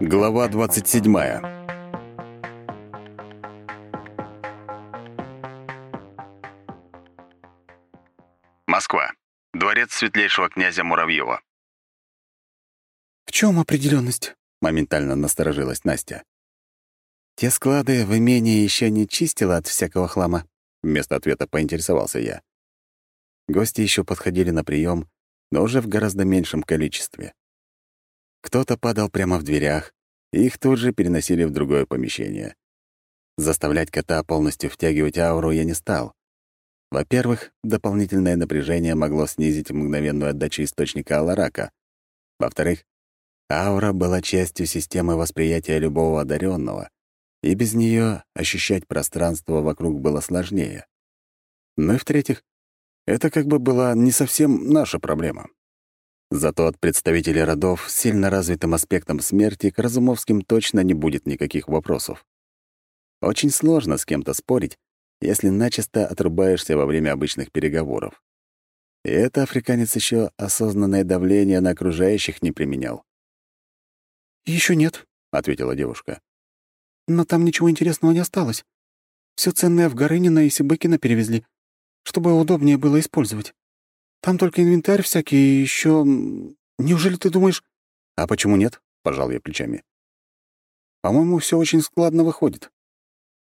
Глава 27. Москва. Дворец светлейшего князя Муравьева. «В чем определенность? моментально насторожилась Настя. «Те склады в имении еще не чистила от всякого хлама?» Вместо ответа поинтересовался я. Гости еще подходили на прием, но уже в гораздо меньшем количестве. Кто-то падал прямо в дверях, и их тут же переносили в другое помещение. Заставлять кота полностью втягивать ауру я не стал. Во-первых, дополнительное напряжение могло снизить мгновенную отдачу источника Аларака. Во-вторых, аура была частью системы восприятия любого одаренного, и без нее ощущать пространство вокруг было сложнее. Ну и в-третьих, это как бы была не совсем наша проблема. Зато от представителей родов с сильно развитым аспектом смерти к Разумовским точно не будет никаких вопросов. Очень сложно с кем-то спорить, если начисто отрубаешься во время обычных переговоров. И это африканец еще осознанное давление на окружающих не применял. Еще нет», — ответила девушка. «Но там ничего интересного не осталось. Все ценное в Горынина и Сибыкина перевезли, чтобы удобнее было использовать. Там только инвентарь всякий и еще. Неужели ты думаешь...» «А почему нет?» — пожал я плечами. «По-моему, все очень складно выходит.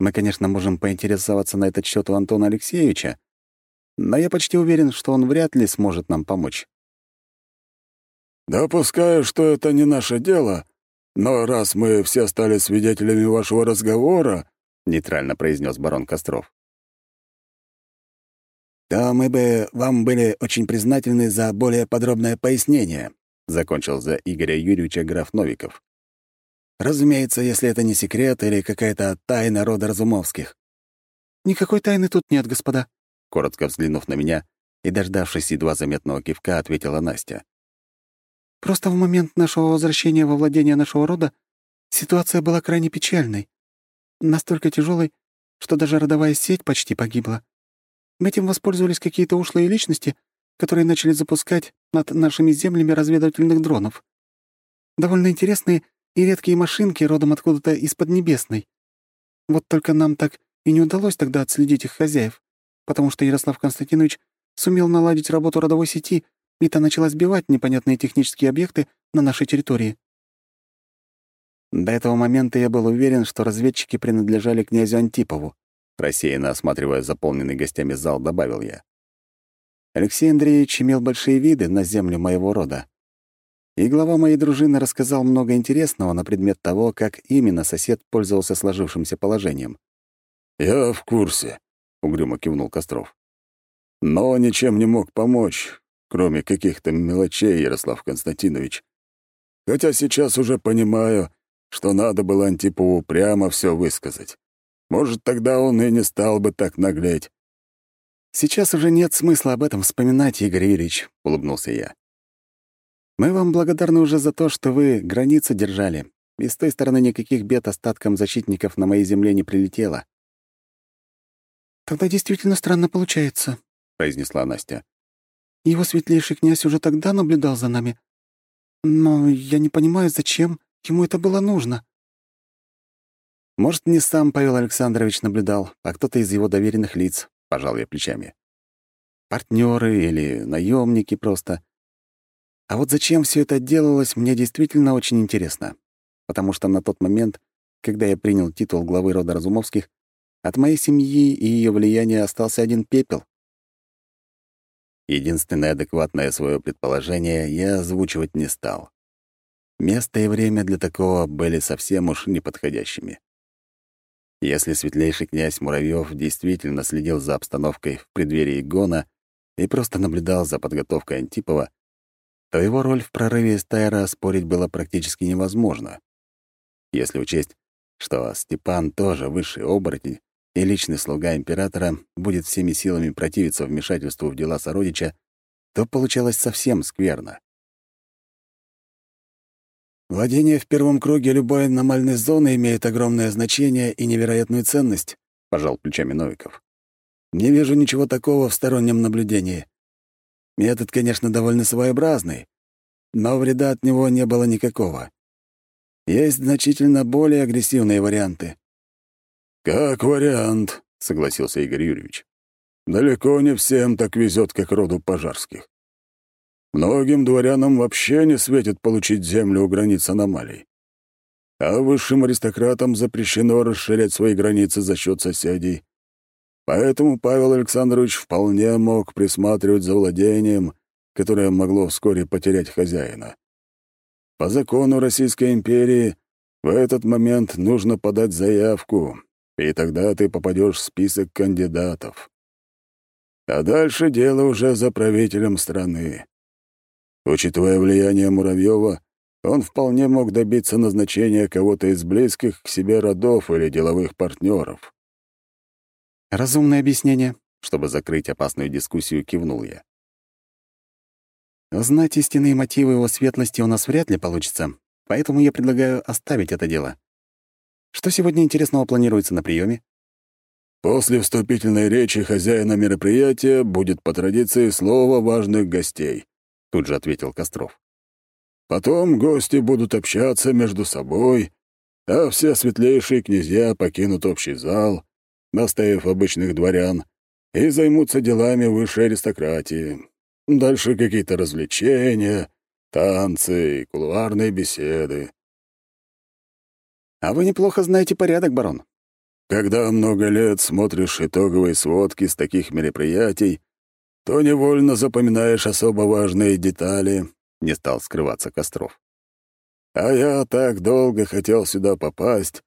Мы, конечно, можем поинтересоваться на этот счет у Антона Алексеевича, но я почти уверен, что он вряд ли сможет нам помочь». «Допускаю, что это не наше дело, но раз мы все стали свидетелями вашего разговора...» — нейтрально произнес барон Костров то мы бы вам были очень признательны за более подробное пояснение», — закончил за Игоря Юрьевича граф Новиков. «Разумеется, если это не секрет или какая-то тайна рода Разумовских». «Никакой тайны тут нет, господа», — коротко взглянув на меня и дождавшись едва заметного кивка, ответила Настя. «Просто в момент нашего возвращения во владение нашего рода ситуация была крайне печальной. Настолько тяжелой, что даже родовая сеть почти погибла. Этим воспользовались какие-то ушлые личности, которые начали запускать над нашими землями разведывательных дронов. Довольно интересные и редкие машинки родом откуда-то из Поднебесной. Вот только нам так и не удалось тогда отследить их хозяев, потому что Ярослав Константинович сумел наладить работу родовой сети, и та начала сбивать непонятные технические объекты на нашей территории. До этого момента я был уверен, что разведчики принадлежали князю Антипову. Рассеянно осматривая заполненный гостями зал, добавил я. Алексей Андреевич имел большие виды на землю моего рода. И глава моей дружины рассказал много интересного на предмет того, как именно сосед пользовался сложившимся положением. «Я в курсе», — угрюмо кивнул Костров. «Но ничем не мог помочь, кроме каких-то мелочей, Ярослав Константинович. Хотя сейчас уже понимаю, что надо было Антипову прямо все высказать. Может, тогда он и не стал бы так наглеть. «Сейчас уже нет смысла об этом вспоминать, Игорь Юрьевич», — улыбнулся я. «Мы вам благодарны уже за то, что вы границу держали, и с той стороны никаких бед остаткам защитников на моей земле не прилетело». «Тогда действительно странно получается», — произнесла Настя. «Его светлейший князь уже тогда наблюдал за нами. Но я не понимаю, зачем ему это было нужно». Может, не сам Павел Александрович наблюдал, а кто-то из его доверенных лиц, — пожал я плечами. Партнеры или наемники просто. А вот зачем все это делалось, мне действительно очень интересно. Потому что на тот момент, когда я принял титул главы рода Разумовских, от моей семьи и ее влияния остался один пепел. Единственное адекватное свое предположение я озвучивать не стал. Место и время для такого были совсем уж неподходящими. Если светлейший князь Муравьев действительно следил за обстановкой в преддверии гона и просто наблюдал за подготовкой Антипова, то его роль в прорыве Стайра спорить было практически невозможно. Если учесть, что Степан тоже высший оборотень и личный слуга императора будет всеми силами противиться вмешательству в дела сородича, то получалось совсем скверно. «Владение в первом круге любой аномальной зоны имеет огромное значение и невероятную ценность», — пожал плечами Новиков. Не вижу ничего такого в стороннем наблюдении. Метод, конечно, довольно своеобразный, но вреда от него не было никакого. Есть значительно более агрессивные варианты. «Как вариант», — согласился Игорь Юрьевич. «Далеко не всем так везет, как роду пожарских. Многим дворянам вообще не светит получить землю у границ аномалий. А высшим аристократам запрещено расширять свои границы за счет соседей. Поэтому Павел Александрович вполне мог присматривать за владением, которое могло вскоре потерять хозяина. По закону Российской империи в этот момент нужно подать заявку, и тогда ты попадешь в список кандидатов. А дальше дело уже за правителем страны. Учитывая влияние Муравьева, он вполне мог добиться назначения кого-то из близких к себе родов или деловых партнеров. Разумное объяснение, чтобы закрыть опасную дискуссию, кивнул я. Знать истинные мотивы его светлости у нас вряд ли получится, поэтому я предлагаю оставить это дело. Что сегодня интересного планируется на приеме? После вступительной речи хозяина мероприятия будет по традиции слово важных гостей, тут же ответил Костров. Потом гости будут общаться между собой, а все светлейшие князья покинут общий зал, оставив обычных дворян, и займутся делами высшей аристократии, Дальше какие-то развлечения, танцы и кулуарные беседы. А вы неплохо знаете порядок, барон. Когда много лет смотришь итоговые сводки с таких мероприятий, то невольно запоминаешь особо важные детали, — не стал скрываться Костров. А я так долго хотел сюда попасть,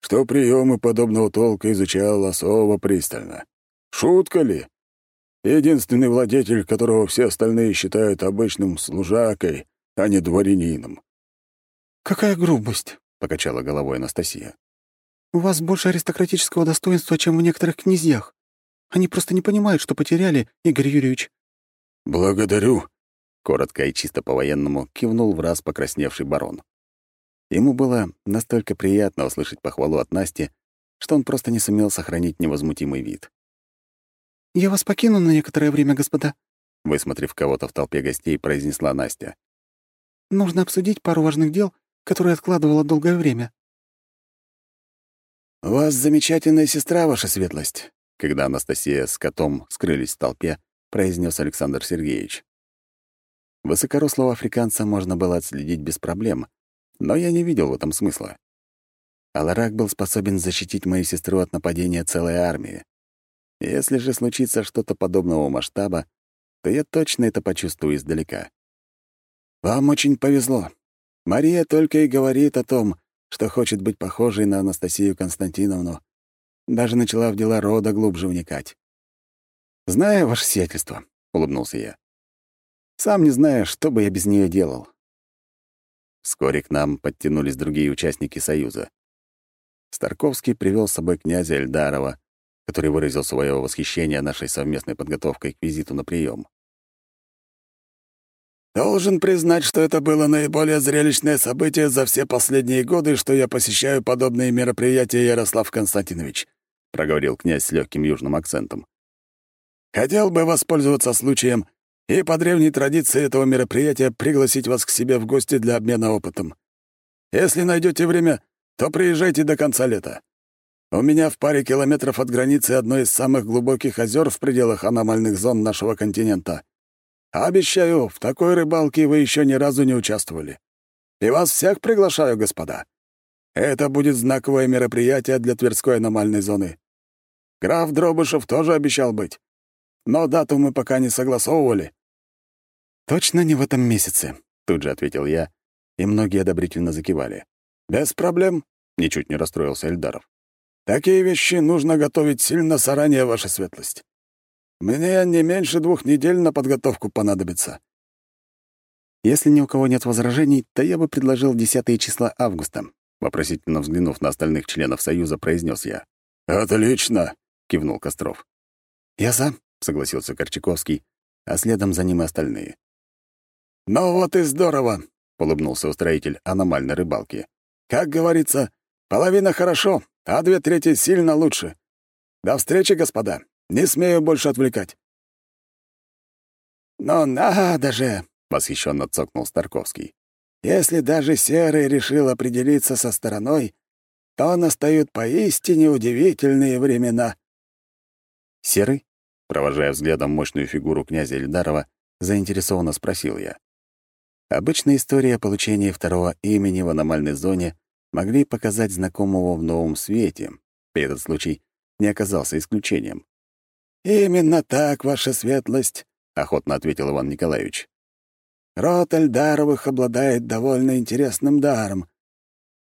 что приемы подобного толка изучал особо пристально. Шутка ли? Единственный владетель, которого все остальные считают обычным служакой, а не дворянином. «Какая грубость!» — покачала головой Анастасия. «У вас больше аристократического достоинства, чем в некоторых князьях. Они просто не понимают, что потеряли, Игорь Юрьевич». «Благодарю», — коротко и чисто по-военному кивнул в раз покрасневший барон. Ему было настолько приятно услышать похвалу от Насти, что он просто не сумел сохранить невозмутимый вид. «Я вас покину на некоторое время, господа», — высмотрев кого-то в толпе гостей, произнесла Настя. «Нужно обсудить пару важных дел, которые откладывала долгое время». «У вас замечательная сестра, ваша светлость», — когда Анастасия с котом скрылись в толпе, произнес Александр Сергеевич. Высокорослого африканца можно было отследить без проблем, но я не видел в этом смысла. Аларак был способен защитить мою сестру от нападения целой армии. Если же случится что-то подобного масштаба, то я точно это почувствую издалека. Вам очень повезло. Мария только и говорит о том, что хочет быть похожей на Анастасию Константиновну. Даже начала в дела рода глубже вникать. «Знаю ваше сиятельство», — улыбнулся я. «Сам не знаю, что бы я без нее делал». Вскоре к нам подтянулись другие участники Союза. Старковский привел с собой князя Эльдарова, который выразил свое восхищение нашей совместной подготовкой к визиту на прием. «Должен признать, что это было наиболее зрелищное событие за все последние годы, что я посещаю подобные мероприятия, Ярослав Константинович», — проговорил князь с легким южным акцентом. «Хотел бы воспользоваться случаем и по древней традиции этого мероприятия пригласить вас к себе в гости для обмена опытом. Если найдете время, то приезжайте до конца лета. У меня в паре километров от границы одно из самых глубоких озер в пределах аномальных зон нашего континента. Обещаю, в такой рыбалке вы еще ни разу не участвовали. И вас всех приглашаю, господа. Это будет знаковое мероприятие для Тверской аномальной зоны. Граф Дробышев тоже обещал быть. Но дату мы пока не согласовывали. «Точно не в этом месяце», — тут же ответил я, и многие одобрительно закивали. «Без проблем», — ничуть не расстроился Эльдаров. Такие вещи нужно готовить сильно заранее, ваша светлость. Мне не меньше двух недель на подготовку понадобится. Если ни у кого нет возражений, то я бы предложил 10 числа августа, вопросительно взглянув на остальных членов Союза, произнес я. «Отлично!» — кивнул Костров. «Я за», — согласился Корчаковский, а следом за ним и остальные. «Ну вот и здорово!» — улыбнулся устроитель аномальной рыбалки. «Как говорится, половина хорошо, а две трети сильно лучше. До встречи, господа. Не смею больше отвлекать». «Но надо же!» — восхищенно цокнул Старковский. «Если даже Серый решил определиться со стороной, то настают поистине удивительные времена». «Серый?» — провожая взглядом мощную фигуру князя Ильдарова, заинтересованно спросил я. Обычная история получения второго имени в аномальной зоне могли показать знакомого в новом свете. Этот случай не оказался исключением. «Именно так, ваша светлость», — охотно ответил Иван Николаевич. «Род Эльдаровых обладает довольно интересным даром.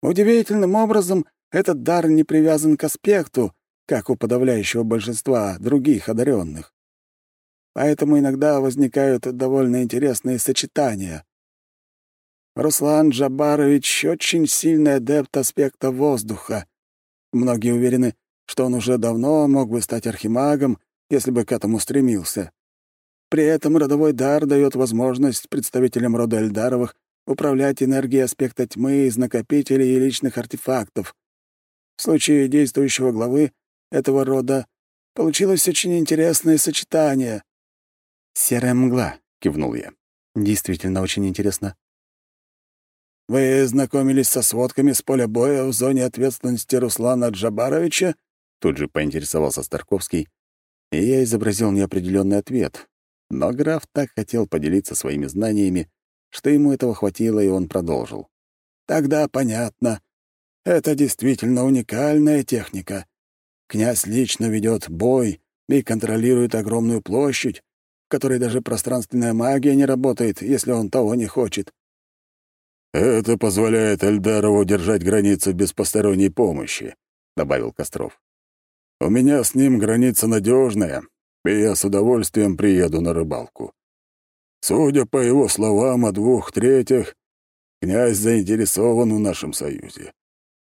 Удивительным образом этот дар не привязан к аспекту, как у подавляющего большинства других одаренных. Поэтому иногда возникают довольно интересные сочетания. Руслан Джабарович очень сильный адепт аспекта воздуха. Многие уверены, что он уже давно мог бы стать архимагом, если бы к этому стремился. При этом родовой дар дает возможность представителям рода Эльдаровых управлять энергией аспекта тьмы из накопителей и личных артефактов. В случае действующего главы этого рода получилось очень интересное сочетание. «Серая мгла», — кивнул я. «Действительно очень интересно». «Вы знакомились со сводками с поля боя в зоне ответственности Руслана Джабаровича?» Тут же поинтересовался Старковский, и я изобразил неопределенный ответ. Но граф так хотел поделиться своими знаниями, что ему этого хватило, и он продолжил. «Тогда понятно. Это действительно уникальная техника. Князь лично ведет бой и контролирует огромную площадь, в которой даже пространственная магия не работает, если он того не хочет. «Это позволяет Эльдарову держать границу без посторонней помощи», — добавил Костров. «У меня с ним граница надежная, и я с удовольствием приеду на рыбалку. Судя по его словам о двух третьих, князь заинтересован в нашем союзе.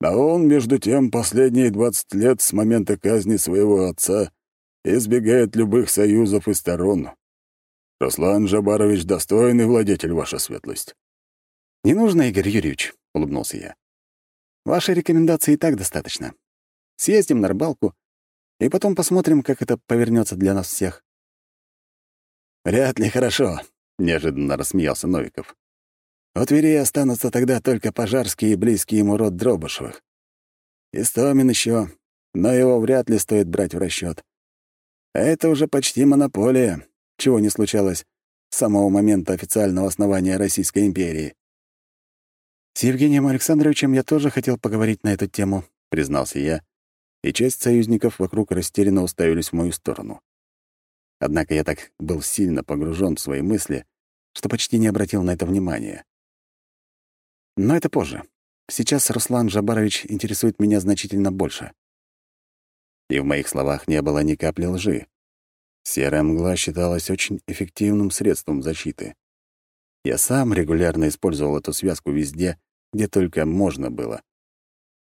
А он, между тем, последние двадцать лет с момента казни своего отца избегает любых союзов и сторон. Руслан Жабарович — достойный владетель, ваша светлость. «Не нужно, Игорь Юрьевич», — улыбнулся я. «Вашей рекомендации и так достаточно. Съездим на рыбалку, и потом посмотрим, как это повернется для нас всех». «Вряд ли хорошо», — неожиданно рассмеялся Новиков. «У Твери останутся тогда только пожарские и близкий ему род Дробышевых. Истомин еще, но его вряд ли стоит брать в расчет. А это уже почти монополия, чего не случалось с самого момента официального основания Российской империи. «С Евгением Александровичем я тоже хотел поговорить на эту тему», — признался я, и часть союзников вокруг растерянно уставились в мою сторону. Однако я так был сильно погружен в свои мысли, что почти не обратил на это внимания. Но это позже. Сейчас Руслан Жабарович интересует меня значительно больше. И в моих словах не было ни капли лжи. Серая мгла считалась очень эффективным средством защиты. Я сам регулярно использовал эту связку везде, где только можно было.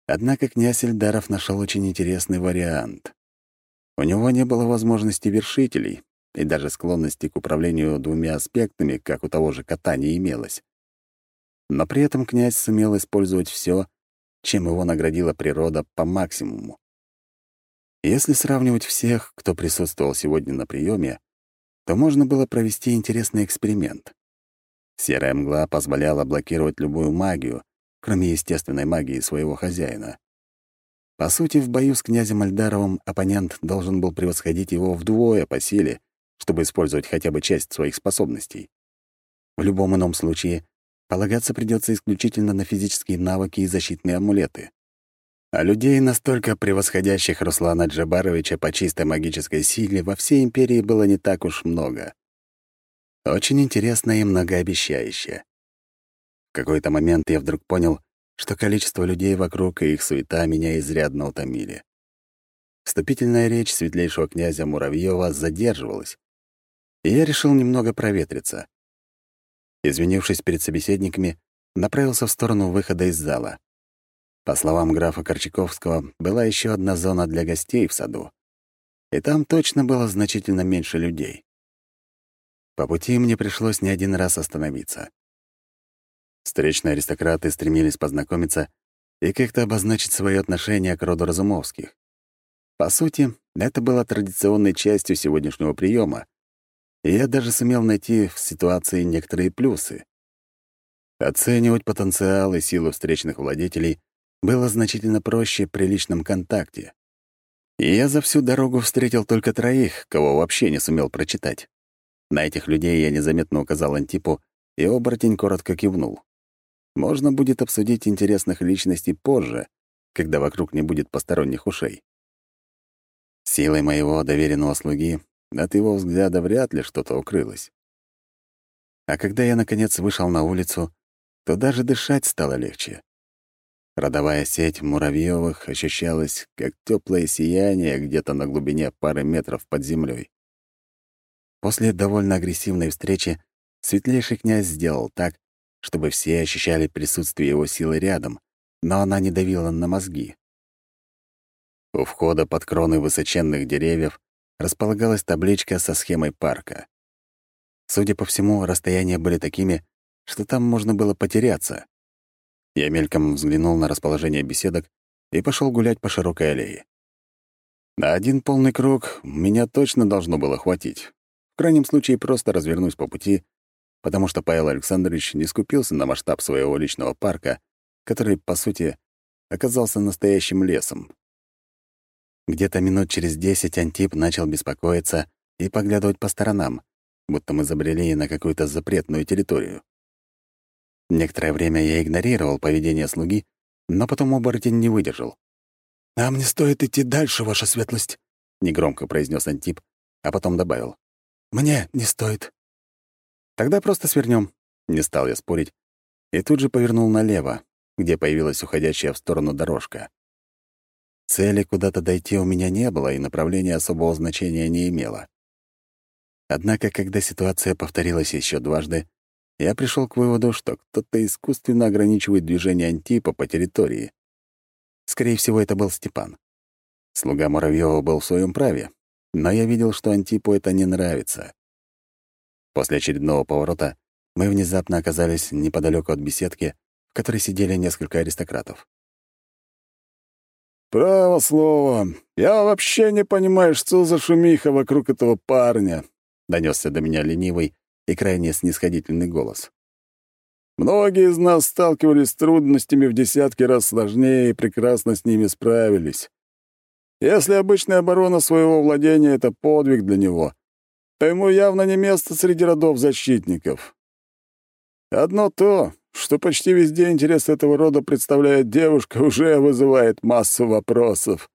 Однако князь Эльдаров нашел очень интересный вариант. У него не было возможности вершителей, и даже склонности к управлению двумя аспектами, как у того же кота, не имелось. Но при этом князь сумел использовать все, чем его наградила природа по максимуму. Если сравнивать всех, кто присутствовал сегодня на приеме, то можно было провести интересный эксперимент. Серая мгла позволяла блокировать любую магию, кроме естественной магии своего хозяина. По сути, в бою с князем Альдаровым оппонент должен был превосходить его вдвое по силе, чтобы использовать хотя бы часть своих способностей. В любом ином случае, полагаться придется исключительно на физические навыки и защитные амулеты. А людей, настолько превосходящих Руслана Джабаровича по чистой магической силе, во всей империи было не так уж много. Очень интересно и многообещающе. В какой-то момент я вдруг понял, что количество людей вокруг и их суета меня изрядно утомили. Вступительная речь светлейшего князя Муравьева задерживалась, и я решил немного проветриться. Извинившись перед собеседниками, направился в сторону выхода из зала. По словам графа Корчаковского, была еще одна зона для гостей в саду, и там точно было значительно меньше людей. По пути мне пришлось не один раз остановиться. Встречные аристократы стремились познакомиться и как-то обозначить свое отношение к роду Разумовских. По сути, это было традиционной частью сегодняшнего приема, я даже сумел найти в ситуации некоторые плюсы. Оценивать потенциал и силу встречных владетелей было значительно проще при личном контакте. И я за всю дорогу встретил только троих, кого вообще не сумел прочитать. На этих людей я незаметно указал Антипу, и оборотень коротко кивнул. Можно будет обсудить интересных личностей позже, когда вокруг не будет посторонних ушей. Силой моего доверенного слуги от его взгляда вряд ли что-то укрылось. А когда я, наконец, вышел на улицу, то даже дышать стало легче. Родовая сеть Муравьевых ощущалась, как теплое сияние где-то на глубине пары метров под землей. После довольно агрессивной встречи светлейший князь сделал так, чтобы все ощущали присутствие его силы рядом, но она не давила на мозги. У входа под кроны высоченных деревьев располагалась табличка со схемой парка. Судя по всему, расстояния были такими, что там можно было потеряться. Я мельком взглянул на расположение беседок и пошел гулять по широкой аллее. На один полный круг меня точно должно было хватить. В крайнем случае просто развернусь по пути, потому что Павел Александрович не скупился на масштаб своего личного парка, который, по сути, оказался настоящим лесом. Где-то минут через десять Антип начал беспокоиться и поглядывать по сторонам, будто мы забрели на какую-то запретную территорию. Некоторое время я игнорировал поведение слуги, но потом оборотень не выдержал. «Нам не стоит идти дальше, ваша светлость», — негромко произнес Антип, а потом добавил. «Мне не стоит». «Тогда просто свернем. не стал я спорить, и тут же повернул налево, где появилась уходящая в сторону дорожка. Цели куда-то дойти у меня не было, и направление особого значения не имело. Однако, когда ситуация повторилась еще дважды, я пришел к выводу, что кто-то искусственно ограничивает движение Антипа по территории. Скорее всего, это был Степан. Слуга Муравьева был в своем праве, но я видел, что Антипу это не нравится. После очередного поворота мы внезапно оказались неподалеку от беседки, в которой сидели несколько аристократов. «Право слово, я вообще не понимаю, что за шумиха вокруг этого парня», — донесся до меня ленивый, и крайне снисходительный голос. «Многие из нас сталкивались с трудностями в десятки раз сложнее и прекрасно с ними справились. Если обычная оборона своего владения — это подвиг для него, то ему явно не место среди родов защитников. Одно то, что почти везде интерес этого рода представляет девушка, уже вызывает массу вопросов.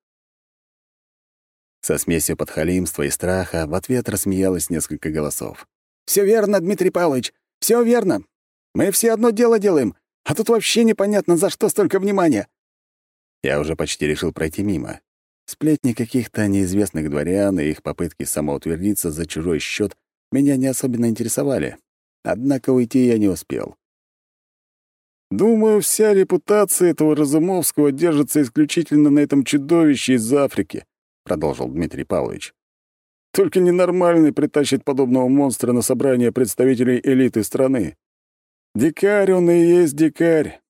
Со смесью подхалимства и страха в ответ рассмеялось несколько голосов. Все верно, Дмитрий Павлович, все верно. Мы все одно дело делаем, а тут вообще непонятно, за что столько внимания». Я уже почти решил пройти мимо. Сплетни каких-то неизвестных дворян и их попытки самоутвердиться за чужой счет меня не особенно интересовали. Однако уйти я не успел. «Думаю, вся репутация этого Разумовского держится исключительно на этом чудовище из Африки», — продолжил Дмитрий Павлович. Только ненормальный притащит подобного монстра на собрание представителей элиты страны. Дикарь он и есть дикарь.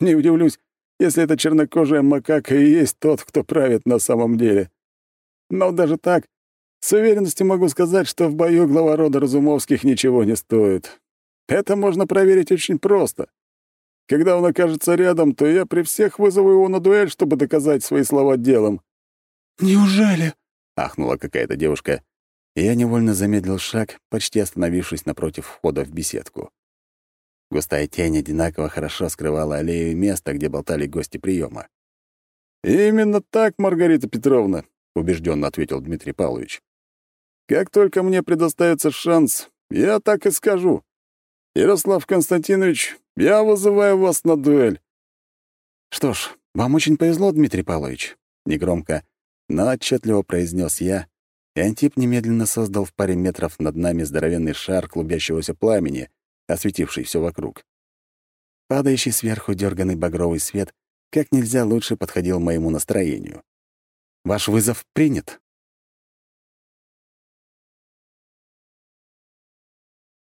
Не удивлюсь, если эта чернокожая макака и есть тот, кто правит на самом деле. Но даже так, с уверенностью могу сказать, что в бою глава рода Разумовских ничего не стоит. Это можно проверить очень просто. Когда он окажется рядом, то я при всех вызову его на дуэль, чтобы доказать свои слова делом. «Неужели?» — ахнула какая-то девушка, и я невольно замедлил шаг, почти остановившись напротив входа в беседку. Густая тень одинаково хорошо скрывала аллею и место, где болтали гости приема. «Именно так, Маргарита Петровна», — убежденно ответил Дмитрий Павлович. «Как только мне предоставится шанс, я так и скажу. Ярослав Константинович, я вызываю вас на дуэль». «Что ж, вам очень повезло, Дмитрий Павлович», — негромко, но отчетливо произнес я, и Антип немедленно создал в паре метров над нами здоровенный шар клубящегося пламени, осветивший все вокруг. Падающий сверху дерганный багровый свет как нельзя лучше подходил моему настроению. «Ваш вызов принят»,